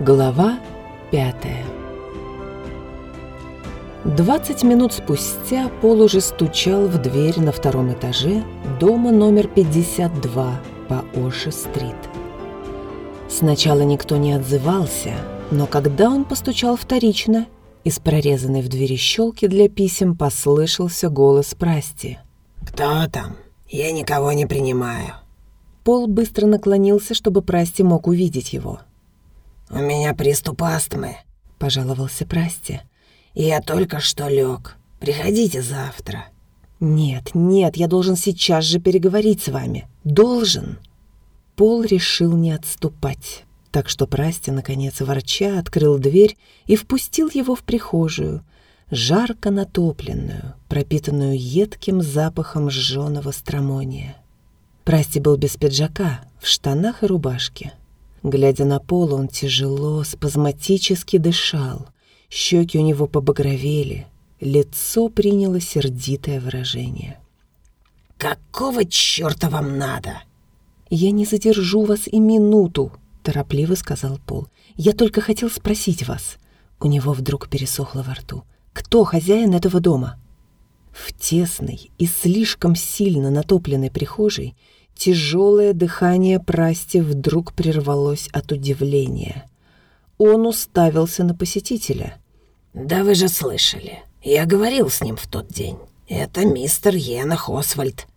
Глава пятая Двадцать минут спустя Пол уже стучал в дверь на втором этаже дома номер 52 по Оши-стрит. Сначала никто не отзывался, но когда он постучал вторично, из прорезанной в двери щелки для писем послышался голос Прасти. «Кто там? Я никого не принимаю». Пол быстро наклонился, чтобы Прасти мог увидеть его. «У меня приступ астмы», — пожаловался Прасти. «Я только что лег. Приходите завтра». «Нет, нет, я должен сейчас же переговорить с вами. Должен!» Пол решил не отступать, так что Прасти, наконец, ворча, открыл дверь и впустил его в прихожую, жарко натопленную, пропитанную едким запахом сжёного стромония. Прасти был без пиджака, в штанах и рубашке. Глядя на пол, он тяжело, спазматически дышал. Щеки у него побагровели, лицо приняло сердитое выражение. «Какого черта вам надо?» «Я не задержу вас и минуту», — торопливо сказал Пол. «Я только хотел спросить вас». У него вдруг пересохло во рту. «Кто хозяин этого дома?» В тесной и слишком сильно натопленной прихожей Тяжелое дыхание Прасти вдруг прервалось от удивления. Он уставился на посетителя. «Да вы же слышали. Я говорил с ним в тот день. Это мистер Йенах Освальд».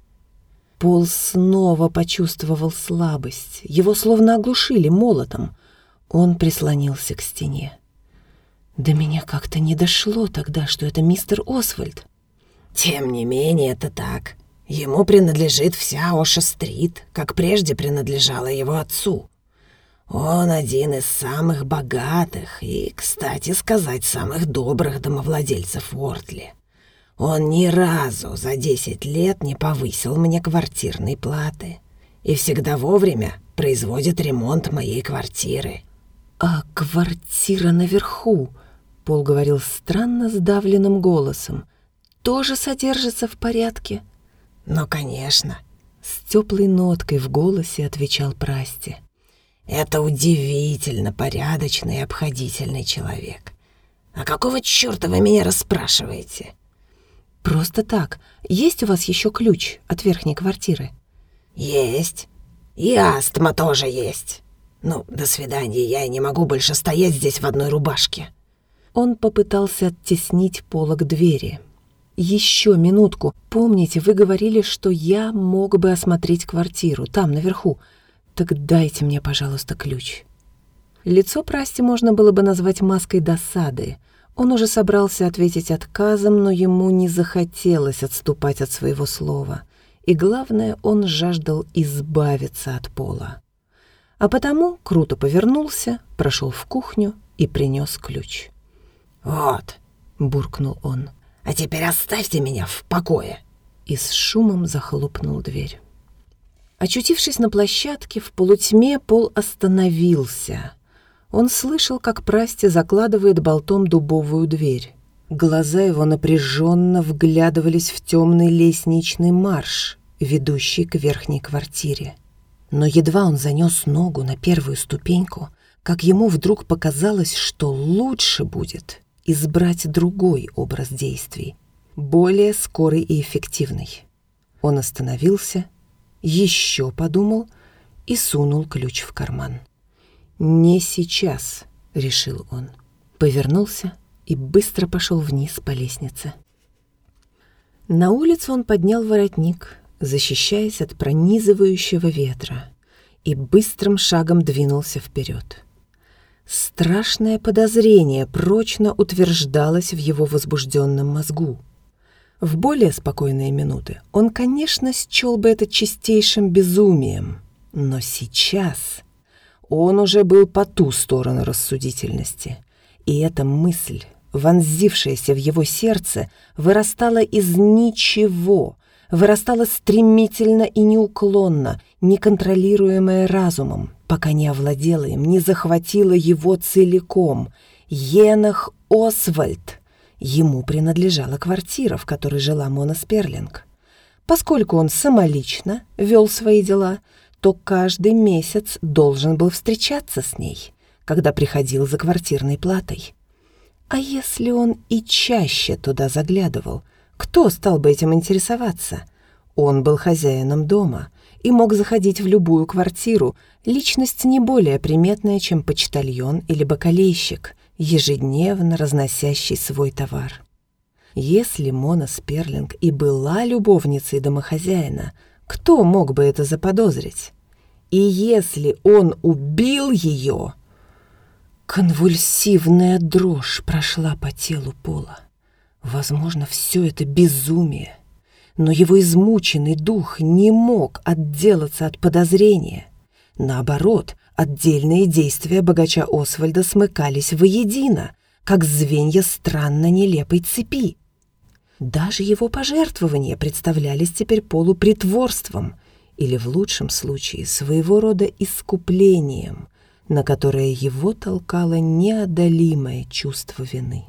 Пол снова почувствовал слабость. Его словно оглушили молотом. Он прислонился к стене. До меня как-то не дошло тогда, что это мистер Освальд. «Тем не менее, это так. Ему принадлежит вся Оша-стрит, как прежде принадлежала его отцу. Он один из самых богатых и, кстати сказать, самых добрых домовладельцев Уортли. Он ни разу за десять лет не повысил мне квартирной платы и всегда вовремя производит ремонт моей квартиры. «А квартира наверху?» — Пол говорил странно сдавленным голосом. «Тоже содержится в порядке?» «Ну, конечно», — с теплой ноткой в голосе отвечал Прасти. «Это удивительно порядочный и обходительный человек. А какого чёрта вы меня расспрашиваете?» «Просто так. Есть у вас еще ключ от верхней квартиры?» «Есть. И астма тоже есть. Ну, до свидания, я не могу больше стоять здесь в одной рубашке». Он попытался оттеснить полок двери, еще минутку. Помните, вы говорили, что я мог бы осмотреть квартиру там, наверху. Так дайте мне, пожалуйста, ключ». Лицо Прасти можно было бы назвать маской досады. Он уже собрался ответить отказом, но ему не захотелось отступать от своего слова. И главное, он жаждал избавиться от пола. А потому круто повернулся, прошел в кухню и принес ключ. «Вот», — буркнул он, — а теперь оставьте меня в покое!» И с шумом захлопнул дверь. Очутившись на площадке, в полутьме Пол остановился. Он слышал, как Прасти закладывает болтом дубовую дверь. Глаза его напряженно вглядывались в темный лестничный марш, ведущий к верхней квартире. Но едва он занес ногу на первую ступеньку, как ему вдруг показалось, что лучше будет избрать другой образ действий, более скорый и эффективный. Он остановился, еще подумал и сунул ключ в карман. «Не сейчас», — решил он. Повернулся и быстро пошел вниз по лестнице. На улицу он поднял воротник, защищаясь от пронизывающего ветра, и быстрым шагом двинулся вперед. Страшное подозрение прочно утверждалось в его возбужденном мозгу. В более спокойные минуты он, конечно, счел бы это чистейшим безумием, но сейчас он уже был по ту сторону рассудительности, и эта мысль, вонзившаяся в его сердце, вырастала из ничего, вырастала стремительно и неуклонно, неконтролируемая разумом, пока не овладела им, не захватила его целиком. Енах Освальд. Ему принадлежала квартира, в которой жила Мона Сперлинг. Поскольку он самолично вел свои дела, то каждый месяц должен был встречаться с ней. когда приходил за квартирной платой. А если он и чаще туда заглядывал, кто стал бы этим интересоваться? Он был хозяином дома и мог заходить в любую квартиру, личность не более приметная, чем почтальон или бакалейщик, ежедневно разносящий свой товар. Если Мона Сперлинг и была любовницей домохозяина, кто мог бы это заподозрить? И если он убил ее... Конвульсивная дрожь прошла по телу Пола. Возможно, все это безумие. Но его измученный дух не мог отделаться от подозрения. Наоборот, отдельные действия богача Освальда смыкались воедино, как звенья странно нелепой цепи. Даже его пожертвования представлялись теперь полупритворством или, в лучшем случае, своего рода искуплением, на которое его толкало неодолимое чувство вины.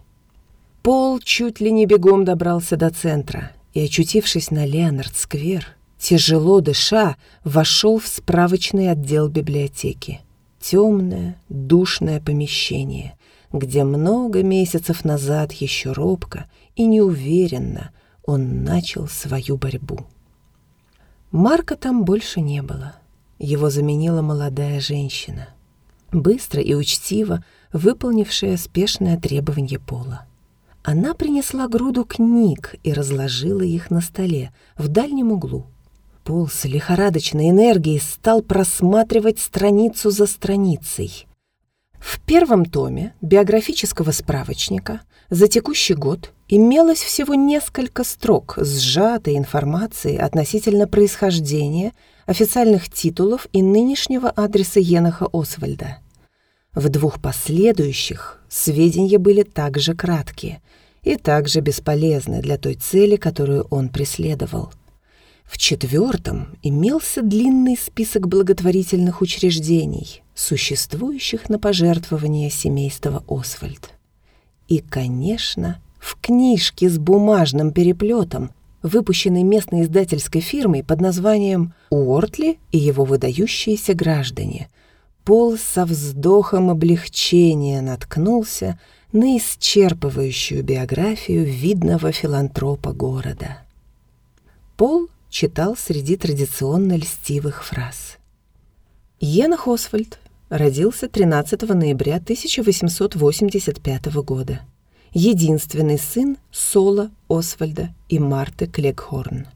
Пол чуть ли не бегом добрался до центра и, очутившись на Леонард-сквер, тяжело дыша, вошел в справочный отдел библиотеки. Темное, душное помещение, где много месяцев назад еще робко и неуверенно он начал свою борьбу. Марка там больше не было. Его заменила молодая женщина, быстро и учтиво выполнившая спешное требование Пола. Она принесла груду книг и разложила их на столе в дальнем углу. Пол с лихорадочной энергией стал просматривать страницу за страницей. В первом томе биографического справочника за текущий год имелось всего несколько строк сжатой информации относительно происхождения, официальных титулов и нынешнего адреса Еноха Освальда. В двух последующих сведения были также краткие и также бесполезны для той цели, которую он преследовал. В четвертом имелся длинный список благотворительных учреждений, существующих на пожертвования семейства Освальд. И, конечно, в книжке с бумажным переплетом, выпущенной местной издательской фирмой под названием «Уортли и его выдающиеся граждане», Пол со вздохом облегчения наткнулся на исчерпывающую биографию видного филантропа города. Пол читал среди традиционно льстивых фраз. Йена Хосвальд родился 13 ноября 1885 года. Единственный сын Сола Освальда и Марты Клегхорн.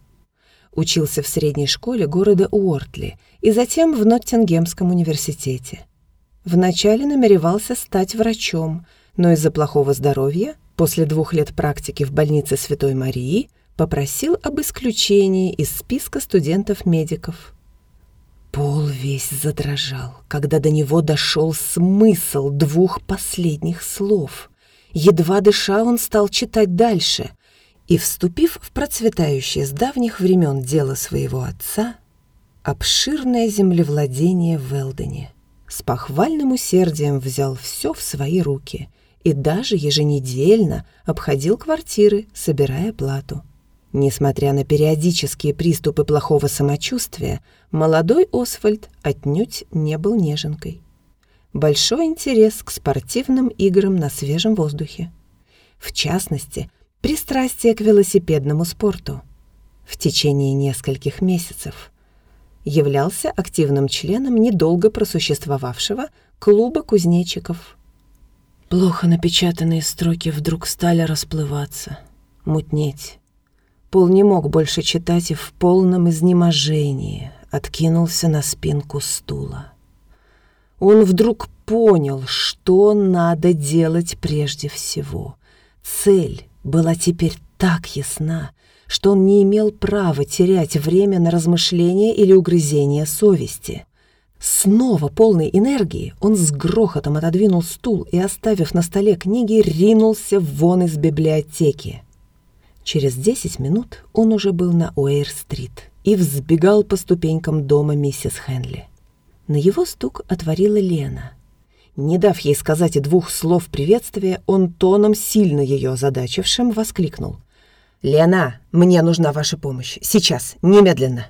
Учился в средней школе города Уортли и затем в Ноттингемском университете. Вначале намеревался стать врачом, но из-за плохого здоровья после двух лет практики в больнице Святой Марии попросил об исключении из списка студентов-медиков. Пол весь задрожал, когда до него дошел смысл двух последних слов. Едва дыша, он стал читать дальше и, вступив в процветающее с давних времен дело своего отца, обширное землевладение в Велдене, с похвальным усердием взял все в свои руки и даже еженедельно обходил квартиры, собирая плату. Несмотря на периодические приступы плохого самочувствия, молодой Освальд отнюдь не был неженкой. Большой интерес к спортивным играм на свежем воздухе. В частности, пристрастие к велосипедному спорту. В течение нескольких месяцев являлся активным членом недолго просуществовавшего клуба кузнечиков. Плохо напечатанные строки вдруг стали расплываться, мутнеть. Пол не мог больше читать и в полном изнеможении откинулся на спинку стула. Он вдруг понял, что надо делать прежде всего. Цель была теперь так ясна, что он не имел права терять время на размышления или угрызения совести. Снова полной энергии он с грохотом отодвинул стул и, оставив на столе книги, ринулся вон из библиотеки. Через десять минут он уже был на Уэйр-стрит и взбегал по ступенькам дома миссис Хенли. На его стук отворила Лена — не дав ей сказать и двух слов приветствия, он тоном, сильно ее озадачившим, воскликнул. «Лена, мне нужна ваша помощь. Сейчас, немедленно!»